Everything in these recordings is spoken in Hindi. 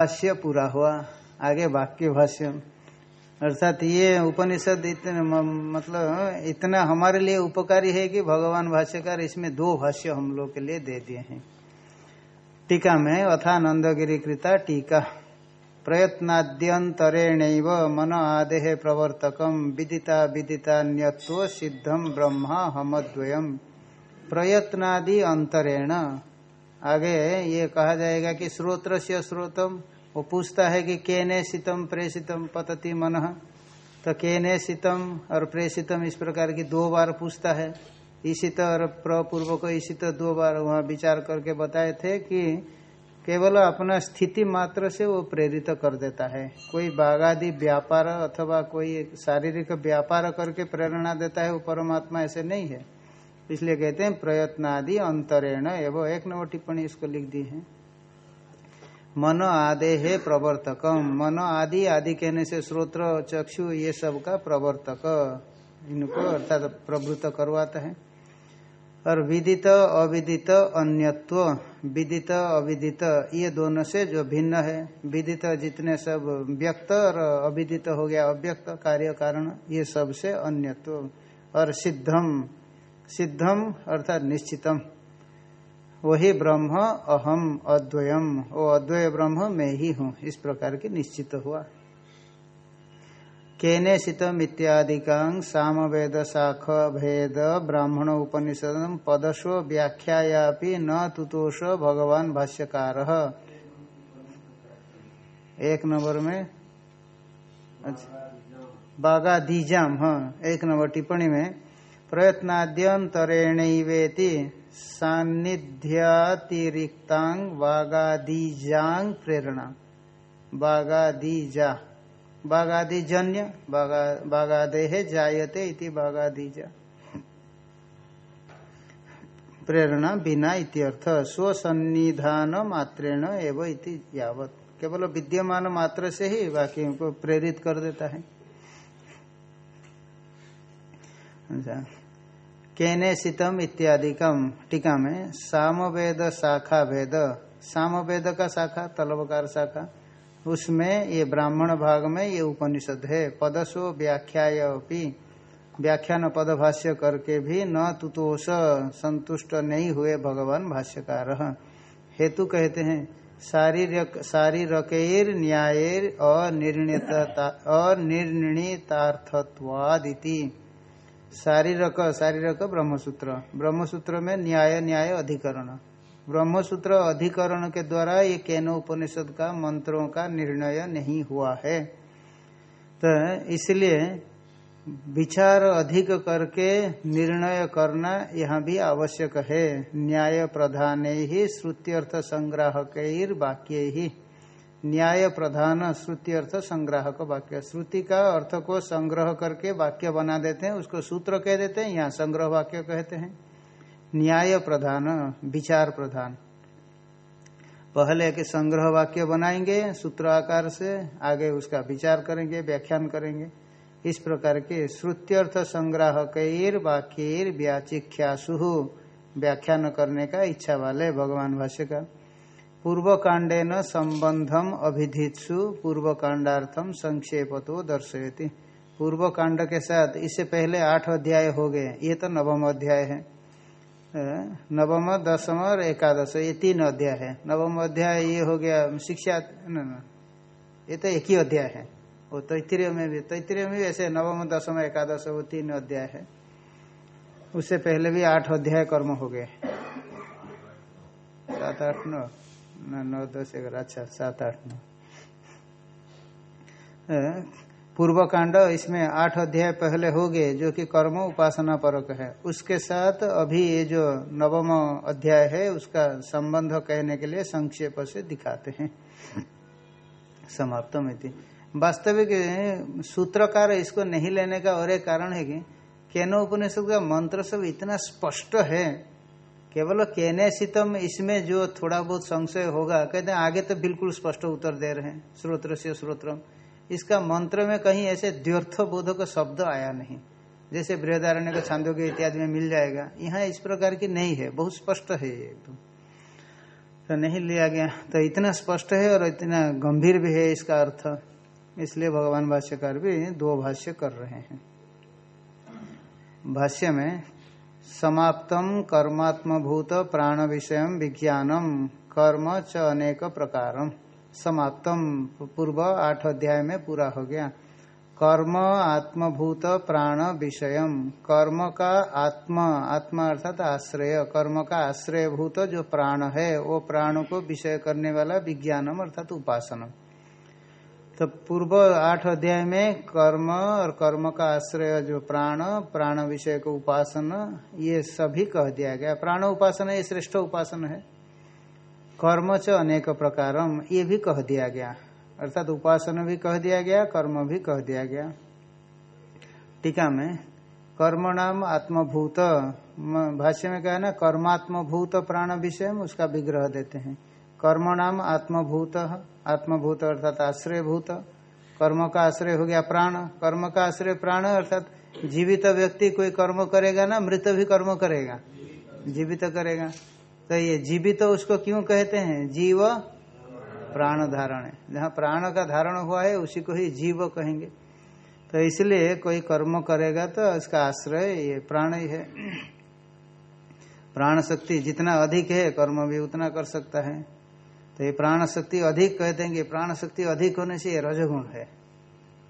भाष्य पूरा हुआ, आगे वाक्य भाष्य। अर्थात ये उपनिषद इतने मतलब इतना हमारे लिए उपकारी है कि भगवान भाष्यकार इसमें दो भाष्य हम लोग के लिए दे दिए हैं। टीका में अथा नंदगिरी कृता टीका। प्रयत्नाद्यंतरेण मन आदेह प्रवर्तकम विदिता विदिता न्यत्व सिद्धम ब्रह्मा हमद्वयम। प्रयत्नादि अंतरेण आगे ये कहा जाएगा कि श्रोत्र से स्रोतम वो पूछता है कि केने शीतम प्रेषितम पतति मन। तो केने शीतम और प्रेषितम इस प्रकार की दो बार पूछता है। ईशित और प्रपूर्व को इसी ईशित दो बार वहाँ विचार करके बताए थे कि केवल अपना स्थिति मात्र से वो प्रेरित कर देता है। कोई बागादि व्यापार अथवा कोई शारीरिक व्यापार करके प्रेरणा देता है, वो परमात्मा ऐसे नहीं है। इसलिए कहते हैं, प्रयत्नादि अंतरेण एवं एक नंबर टिप्पणी इसको लिख दी है। मन आदे है प्रवर्तकम। मन आदि आदि कहने से श्रोत्र, चक्षु, ये सब का प्रवर्तक। इनको अर्थात प्रवृत्त करवाता है। और विदित, अविदित, अन्यत्व, विदित, अविदित, ये दोनों से जो भिन्न है, विदित जितने सब व्यक्त और अविदित हो गया, अव्यक्त कार्य कारण, ये सबसे अन्यत्व। और सिद्धम सिद्धम, अर्थात निश्चितम। वही ब्रह्म, अहम, अद्वयम। वो अद्वय ब्रह्म, मैं ही हूँ। इस प्रकार की निश्चित हुआ। केने इत्यादिकांग साम वेद शाख भेद ब्राह्मण उपनिषद पदस्व व्याख्यायापि न तुतोष भगवान भाष्यकार। एक नंबर में अच्छा बागादीजाम हाँ एक नंबर टिप्पणी में प्रयत्नाद्यंतरेण सान्निध्यातिरिक्तांग बागादीजांग प्रेरणा। बागादीजा बागादिजन्य बागादेह जायते इति बागादीजा प्रेरणा, बिना इत्यर्थ स्वसन्निधान मात्रेण एव इति यावत। केवल विद्यमान मात्र से ही बाकी को प्रेरित कर देता है। अच्छा। केने शीतम इत्यादिकम। टीका में सामवेद शाखा भेद। सामवेद का शाखा, तलवकार शाखा। उसमें, ये ब्राह्मण भाग में ये उपनिषद है। पदसो व्याख्यापी व्याख्यान पद भाष्य करके भी न तुतोष संतुष्ट नहीं हुए भगवान भाष्यकार। हेतु कहते हैं, शारीरक, शारीरकेर न्यायर अनिर्णितार्थत्वादिति। शारीरक शारीरक ब्रह्मसूत्र। ब्रह्मसूत्र में न्याय न्याय अधिकरण। ब्रह्मसूत्र अधिकरण के द्वारा ये केनो उपनिषद का, मंत्रों का निर्णय नहीं हुआ है। तो इसलिए विचार अधिक करके निर्णय करना यहाँ भी आवश्यक है। न्याय प्रधान ही, श्रुत्यर्थ संग्राहक वाक्य ही। न्याय प्रधान श्रुति अर्थ संग्राहक वाक्य। श्रुति का अर्थ को संग्रह करके वाक्य बना देते हैं, उसको सूत्र कह देते हैं, यहाँ संग्रह वाक्य कहते हैं। न्याय प्रधान, विचार प्रधान। पहले के संग्रह वाक्य बनाएँगे सूत्र आकार से आगे उसका विचार करेंगे, व्याख्यान करेंगे। इस प्रकार के श्रुत्यर्थ संग्राहक वाक्य व्याचिख्यासु। व्याख्यान करने का इच्छा वाले भगवान भाष्य का पूर्व कांडे न संबंधम अभिधित्सु पूर्व कांडार्थम संक्षेप तो दर्शयती। पूर्व कांड के साथ इससे पहले आठ अध्याय हो गए। ये तो नवम अध्याय है। नवम दसम और एकादश ये तीन अध्याय है। नवम अध्याय ये हो गया शिक्षा न, न, ये तो एक ही अध्याय है। वो तैतरीय में भी तैतरीय में भी ऐसे नवम दसम एकादश वो तीन अध्याय है। उससे पहले भी आठ अध्याय कर्म हो गए। सात आठ नौ। नौ दस, ग्यारह अच्छा सात, आठ, नौ। पूर्व कांड इसमें आठ अध्याय पहले हो गए, जो कि कर्म उपासना परक है। उसके साथ अभी ये जो नवम अध्याय है, उसका संबंध कहने के लिए संक्षेप से दिखाते हैं। समाप्त में वास्तविक सूत्रकार इसको नहीं लेने का और एक कारण है कि केनो उपनिषद का मंत्र सब इतना स्पष्ट है केवल केने शीतम इसमें जो थोड़ा बहुत संशय होगा, कहते हैं, आगे तो बिल्कुल स्पष्ट उत्तर दे रहे हैं, श्रोत्र से श्रोत्रम। इसका मंत्र में कहीं ऐसे द्व्यर्थ बोधक शब्द आया नहीं। जैसे बृहदारण्य का छांदोग्य इत्यादि में मिल जाएगा, यहाँ इस प्रकार की नहीं है, बहुत स्पष्ट है ये एकदम तो नहीं लिया गया तो इतना स्पष्ट है और इतना गंभीर भी है इसका अर्थ। इसलिए भगवान भाष्यकार भी दो भाष्य कर रहे हैं। भाष्य में समाप्तम कर्मात्मभूत प्राण विषय विज्ञानम कर्म च अनेक प्रकारम समाप्तम पूर्व आठ अध्याय में पूरा हो गया। कर्म आत्मभूत प्राण विषय कर्म का आत्मा। आत्मा अर्थात आश्रय। कर्म का आश्रय भूत जो प्राण है, वो प्राण को विषय करने वाला विज्ञानम अर्थात उपासना तो पूर्व आठ अध्याय में कर्म और कर्म का आश्रय, जो प्राण प्राण विषय को उपासना, ये सभी कह दिया गया। प्राण उपासना ये श्रेष्ठ उपासना है। कर्म च अनेक प्रकारम, ये भी कह दिया गया। अर्थात उपासना भी कह दिया गया, कर्म भी कह दिया गया। टीका में, कर्म नाम आत्मभूत भाष्य में कहा ना, कर्मात्मभूत प्राण विषय, उसका विग्रह देते हैं। कर्म नाम आत्मभूत। आत्मभूत अर्थात आश्रय भूत कर्म का आश्रय हो गया प्राण। कर्म का आश्रय प्राण अर्थात जीवित व्यक्ति कोई कर्म करेगा ना, मृत भी कर्म करेगा। जीवित करेगा। तो ये जीवित उसको क्यों कहते हैं? जीव प्राण धारण जहाँ प्राण का धारण हुआ है, उसी को ही जीव कहेंगे। तो इसलिए कोई कर्म करेगा तो उसका आश्रय ये प्राण ही है। प्राण शक्ति जितना अधिक है, कर्म भी उतना कर सकता है। तो ये प्राण शक्ति अधिक कह देंगे। प्राण शक्ति अधिक होने से ये रजगुण है।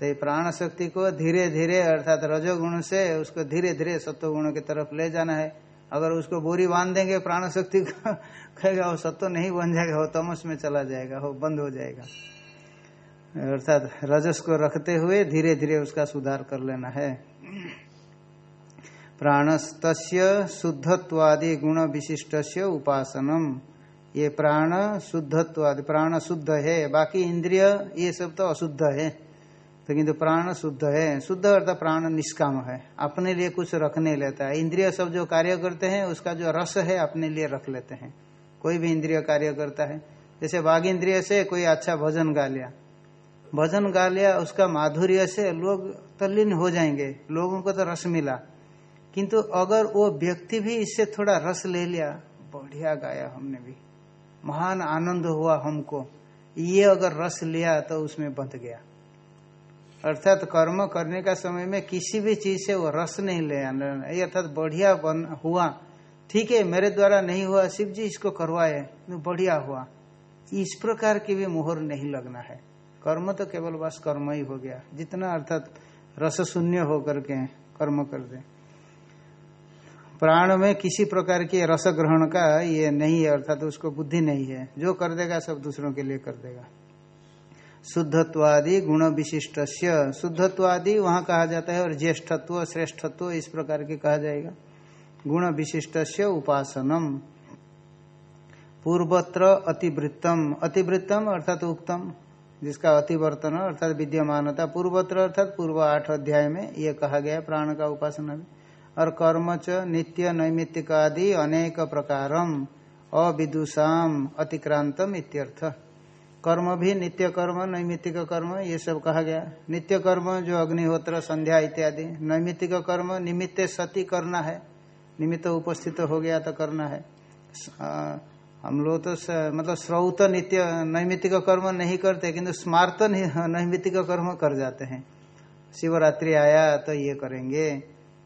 तो ये प्राण शक्ति को धीरे धीरे अर्थात रजोगुण से उसको धीरे धीरे सत्व गुण की तरफ़ ले जाना है। अगर उसको बोरी बाँध देंगे प्राण शक्ति को कहेगा, वो सत्व नहीं बन जाएगा, वो तमस में चला जाएगा, वो बंद हो जाएगा। अर्थात रजस को रखते हुए धीरे धीरे उसका सुधार कर लेना है। प्राणस्त शुद्धत्वादि गुण विशिष्ट उपासनम। ये प्राण शुद्धत्वादि प्राण शुद्ध है, बाकी इंद्रिय ये सब तो अशुद्ध है। तो किंतु प्राण शुद्ध है, शुद्ध अर्थात प्राण निष्काम है, अपने लिए कुछ रखने लेता है। इंद्रिय सब जो कार्य करते हैं, उसका जो रस है, अपने लिए रख लेते हैं। कोई भी इंद्रिय कार्य करता है, जैसे बाघ इंद्रिय से कोई अच्छा भजन गा लिया। भजन गा लिया, उसका माधुर्य से लोग तल्लीन हो जाएँगे, लोगों को तो रस मिला। किंतु अगर वो व्यक्ति भी इससे थोड़ा रस ले लिया, बढ़िया गाया हमने भी। महान आनंद हुआ हमको। ये अगर रस लिया तो उसमें बंध गया। अर्थात कर्म करने का समय में किसी भी चीज़ से वो रस नहीं ले आना अर्थात बढ़िया बन हुआ। ठीक है, मेरे द्वारा नहीं हुआ, शिव जी इसको करवाए तो बढ़िया हुआ। इस प्रकार की भी मोहर नहीं लगना है। कर्म तो केवल बस कर्म ही हो गया। जितना अर्थात रस शून्य होकर के कर्म कर दे। प्राण में किसी प्रकार की रस ग्रहण का ये नहीं है, अर्थात तो उसको बुद्धि नहीं है। जो कर देगा, सब दूसरों के लिए कर देगा। शुद्धत्वादि गुण विशिष्ट शुद्धत्वादि वहाँ कहा जाता है, और ज्येष्ठत्व, श्रेष्ठत्व इस प्रकार के कहा जाएगा। गुण विशिष्ट उपासनम। पूर्वत्र अतिवृत्तम। अतिवृत्तम अर्थात उत्तम जिसका अतिवर्तन, अर्थात विद्यमानता। पूर्वत्र अर्थात पूर्व आठ अध्याय में यह कहा गया प्राण का उपासना में। और कर्म च नित्य नैमित्तिक आदि अनेक प्रकारम अविदुषाम अतिक्रांतम इत्यर्थ। कर्म भी नित्य कर्म, नैमित्तिक कर्म, ये सब कहा गया। नित्य कर्म जो अग्निहोत्र, संध्या इत्यादि, नैमित्तिक कर्म निमित्त सती करना है। निमित्त उपस्थित हो गया तो करना है। हम लोग तो मतलब श्रौत नित्य, नैमित्तिक कर्म नहीं करते, किंतु स्मार्त नैमित्तिक कर्म कर जाते हैं। शिवरात्रि आया तो ये करेंगे।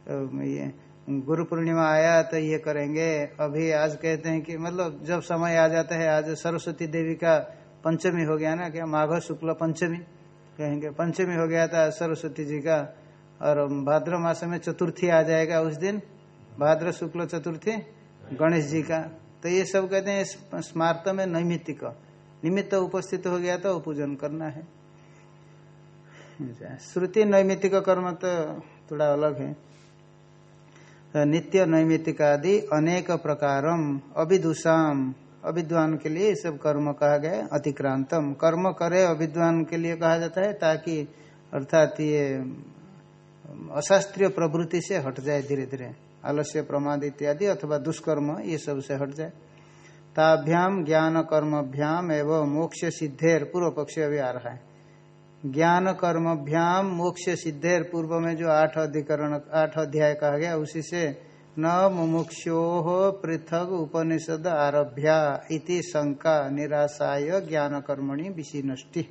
ये गुरु पूर्णिमा आया तो ये करेंगे। अभी आज कहते हैं कि मतलब जब समय आ जाता है आज सरस्वती देवी का पंचमी हो गया ना क्या माघ शुक्ल पंचमी कहेंगे। पंचमी हो गया था सरस्वती जी का। और भाद्र मास में चतुर्थी आ जाएगा उस दिन भाद्र शुक्ल चतुर्थी गणेश जी का। तो ये सब कहते हैं स्मार्त में नैमित्तिक। निमित्त उपस्थित हो गया तो पूजन करना है। श्रुति नैमित्तिक कर्म तो थोड़ा अलग है। तो नित्य नैमित्तिक आदि अनेक प्रकारम, अभिदुषाम। अविद्वान के लिए सब कर्म कहा गया अतिक्रांतम। कर्म करे अविद्वान के लिए कहा जाता है, ताकि अर्थात ये अशास्त्रीय प्रवृत्ति से हट जाए धीरे धीरे आलस्य, प्रमाद इत्यादि अथवा दुष्कर्म, ये सबसे हट जाए। ताभ्याम ज्ञान कर्मभ्याम एवं मोक्ष सिद्धेर, पूर्व पक्ष अभी आ रहा है। ज्ञान कर्मभ्याम मोक्ष सिद्धेर, पूर्व में जो आठ अधिकरण, आठ अध्याय कहा गया, उसी से न मुमुक्षो पृथक उपनिषद आरभ्या इति शंका निराशाय ज्ञान कर्मणि विशिनष्टि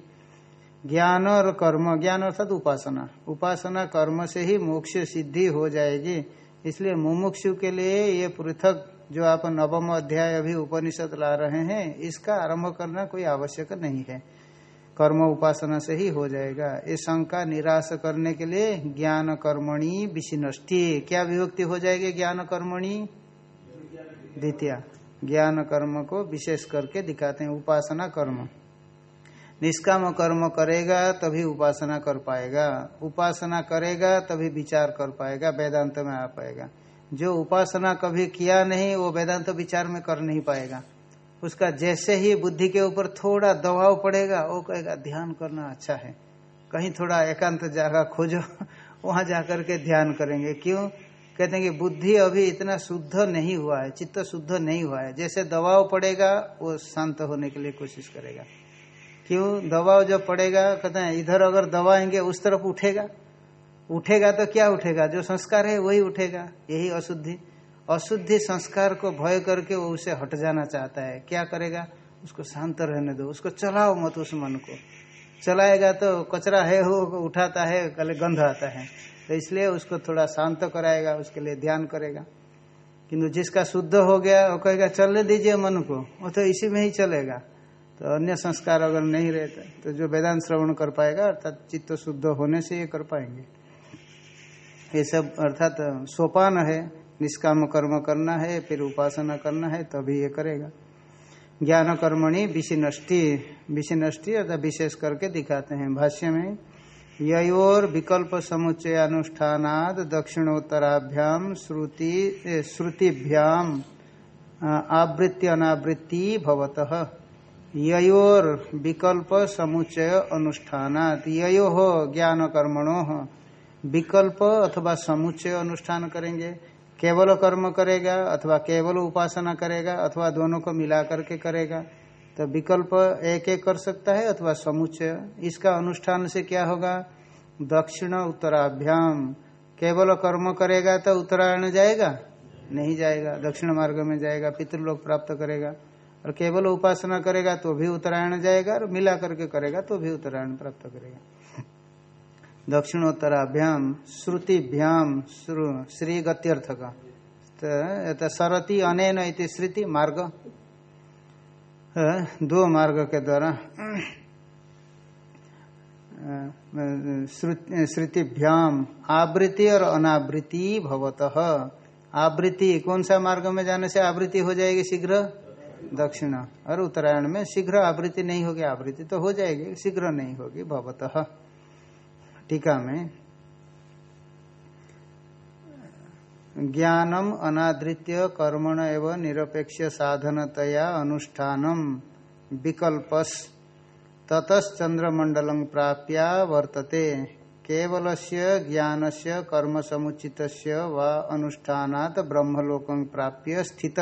ज्ञान और कर्म, ज्ञान अर्थात उपासना। उपासना कर्म से ही मोक्ष सिद्धि हो जाएगी। इसलिए मुमुक्षु के लिए ये पृथक जो आप नवम अध्याय अभी उपनिषद ला रहे हैं, इसका आरंभ करना कोई आवश्यक नहीं है। कर्म उपासना से ही हो जाएगा। ये शंका निराश करने के लिए ज्ञान कर्मणि विशिनष्टि। क्या विभक्ति हो जाएगी ज्ञान कर्मणि? द्वितीय। ज्ञान कर्म को विशेष करके दिखाते हैं, उपासना कर्म। निष्काम कर्म करेगा तभी उपासना कर पाएगा। उपासना करेगा तभी विचार कर पाएगा, वेदांत में आ पाएगा। जो उपासना कभी किया नहीं, वो वेदांत विचार में कर नहीं पाएगा। उसका जैसे ही बुद्धि के ऊपर थोड़ा दबाव पड़ेगा, वो कहेगा, ध्यान करना अच्छा है। कहीं थोड़ा एकांत जगह खोजो, वहाँ जाकर के ध्यान करेंगे। क्यों? कहते हैं कि बुद्धि अभी इतना शुद्ध नहीं हुआ है, चित्त शुद्ध नहीं हुआ है। जैसे दबाव पड़ेगा, वो शांत होने के लिए कोशिश करेगा। क्यों? दबाव जब पड़ेगा, कहते हैं, इधर अगर दबाएँगे, उस तरफ़ उठेगा। उठेगा तो क्या उठेगा? जो संस्कार है, वही उठेगा। यही अशुद्धि। अशुद्धि संस्कार को भय करके वो उसे हट जाना चाहता है। क्या करेगा? उसको शांत रहने दो। उसको चलाओ मत उस मन को। चलाएगा तो कचरा है हो उठाता है, कल गंध आता है। तो इसलिए उसको थोड़ा शांत कराएगा, उसके लिए ध्यान करेगा। किंतु जिसका शुद्ध हो गया, वो कहेगा, चलने दीजिए मन को। वो तो इसी में ही चलेगा। तो अन्य संस्कार अगर नहीं रहता तो जो वेदांत श्रवण कर पाएगा, अर्थात चित्त शुद्ध होने से ये कर पाएँगे। ये सब अर्थात सोपान है। निष्काम कर्म करना है, फिर उपासना करना है, तभी ये करेगा। ज्ञान कर्मणि विशिनष्टि विशिनष्टि अर्थात विशेष करके दिखाते हैं भाष्य में योर विकल्प समुच्चय अनुष्ठानाद दक्षिणोत्तराभ्याम श्रुति श्रुतिभ्याम आवृत्ति अनावृत्ति भवतः। योर विकल्प समुच्चय अनुष्ठानात यो ज्ञान कर्मणो विकल्प अथवा समुच्चय अनुष्ठान करेंगे। केवल कर्म करेगा अथवा केवल उपासना करेगा अथवा दोनों को मिला करके करेगा तो विकल्प एक एक कर सकता है अथवा समुच्चय। इसका अनुष्ठान से क्या होगा? दक्षिण उत्तराभ्याम। केवल कर्म करेगा तो उत्तरायण जाएगा? नहीं जाएगा। दक्षिण मार्ग में जाएगा, पितृलोक प्राप्त करेगा। और केवल उपासना करेगा तो भी उत्तरायण जाएगा और मिला करके करेगा तो भी उत्तरायण प्राप्त करेगा। दक्षिणोत्तराभ्याम श्रुतिभ्याम श्री गत्यर्थ का तो सरती अनैन इति श्रुति मार्ग। दो मार्ग के द्वारा श्रुतिभ्याम आवृत्ति और अनावृत्ति भवत। आवृत्ति कौन सा मार्ग में जाने से आवृत्ति हो जाएगी शीघ्र? दक्षिण। और उत्तरायण में शीघ्र आवृत्ति नहीं होगी, आवृत्ति तो हो जाएगी, शीघ्र नहीं होगी, भवतः। टीका में, ज्ञानम अनादृत्य कर्मण एवं निरपेक्ष साधनतया अनुष्ठानम विकल्पस ततश्चंद्रमंडल प्राप्या वर्तते। केवल ज्ञान से कर्म समुचित व अनुष्ठानात ब्रह्मलोक प्राप्य स्थित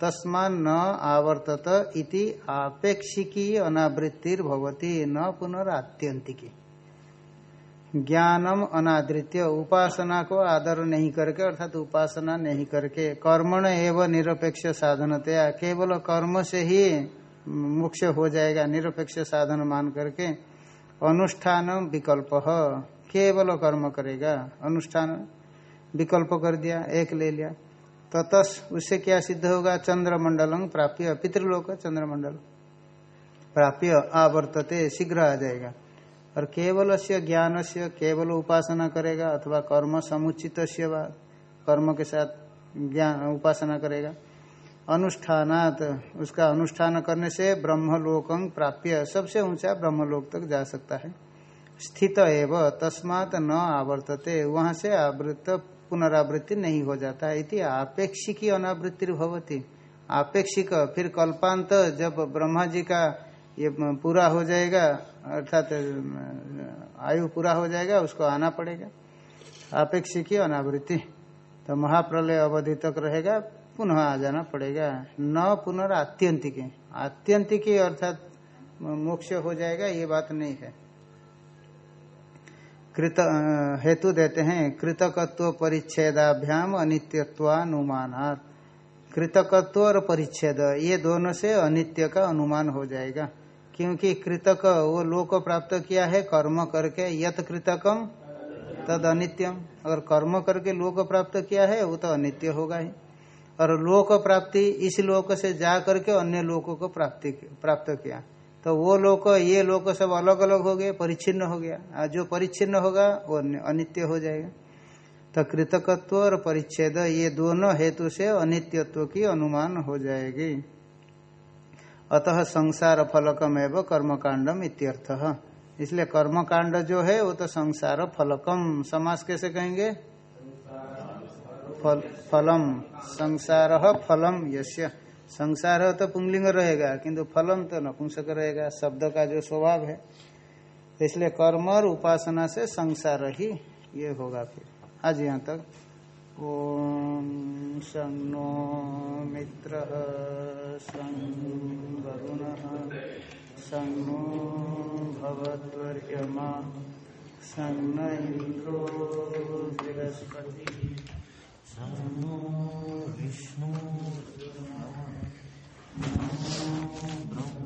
तस्मा न आवर्तत इति आपेक्षिकी अनावृत्तिर्भवती, न पुनरात्यंतिकी ज्ञानम अनादृत्य, उपासना को आदर नहीं करके, अर्थात उपासना नहीं करके, कर्मण एवं निरपेक्ष साधनतया, केवल कर्म से ही मोक्ष हो जाएगा, निरपेक्ष साधन मान करके अनुष्ठान विकल्प, केवल कर्म करेगा, अनुष्ठान विकल्प कर दिया, एक ले लिया। तो तस उससे क्या सिद्ध होगा? चंद्रमंडलम प्राप्य, पितृलोक चंद्रमंडल प्राप्य, आवर्तते, शीघ्र आ जाएगा। और केवल से ज्ञान से केवल उपासना करेगा अथवा कर्म समुचित कर्म के साथ ज्ञान उपासना करेगा। अनुष्ठानात, उसका अनुष्ठान करने से ब्रह्मलोकं प्राप्य सबसे ऊँचा ब्रह्मलोक तक जा सकता है। स्थित एव, तस्मात न आवर्तते, वहाँ से आवृत पुनरावृत्ति नहीं हो जाता। है इति आपेक्षिकी अनावृत्ति भवती आपेक्षिक, फिर कल्पांत जब ब्रह्मा जी का ये पूरा हो जाएगा, अर्थात, आयु पूरा हो जाएगा, उसको आना पड़ेगा। अपेक्षिकी अनावृत्ति। तो महाप्रलय अवधि तक रहेगा, पुनः आ जाना पड़ेगा। न पुनर् आत्यंतिक आत्यंतिक अर्थात मोक्ष हो जाएगा, ये बात नहीं है। कृत हेतु देते हैं, कृतकत्व परिच्छेदाभ्याम अनित्यत्वानुमानात्। कृतकत्व और परिच्छेद, ये दोनों से अनित्य का अनुमान हो जाएगा। क्योंकि कृतक वो लोक प्राप्त किया है, कर्म करके, यत कृतकम, तद अनित्यम। अगर कर्म करके लोक प्राप्त किया है, वो तो अनित्य होगा ही। और लोक प्राप्ति इस लोक से जा करके अन्य लोकों को प्राप्ति प्राप्त किया। तो वो लोक, ये लोक सब अलग अलग हो गए, परिच्छिन्न हो गया। जो परिच्छिन्न होगा, वो अनित्य हो जाएगा। तो कृतकत्व और परिच्छेद, ये दोनों हेतु से अनित्यत्व की अनुमान हो जाएगी। अतः संसार फलकम एवं कर्मकांडम इत्यर्थ। इसलिए कर्मकांड जो है वो तो संसार फलकम। समास कैसे कहेंगे? फल, फलम। संसार फलम यश्य संसार तो पुंगलिंग रहेगा किंतु फलम तो नपुंसक रहेगा शब्द का जो स्वभाव है। इसलिए कर्म और उपासना से संसार ही ये होगा फिर। आज यहाँ तक ॐ नो मित्र सं वरुणः सं नो भवद्वर्यमा बृहस्पति न विष्णु ब्रह्म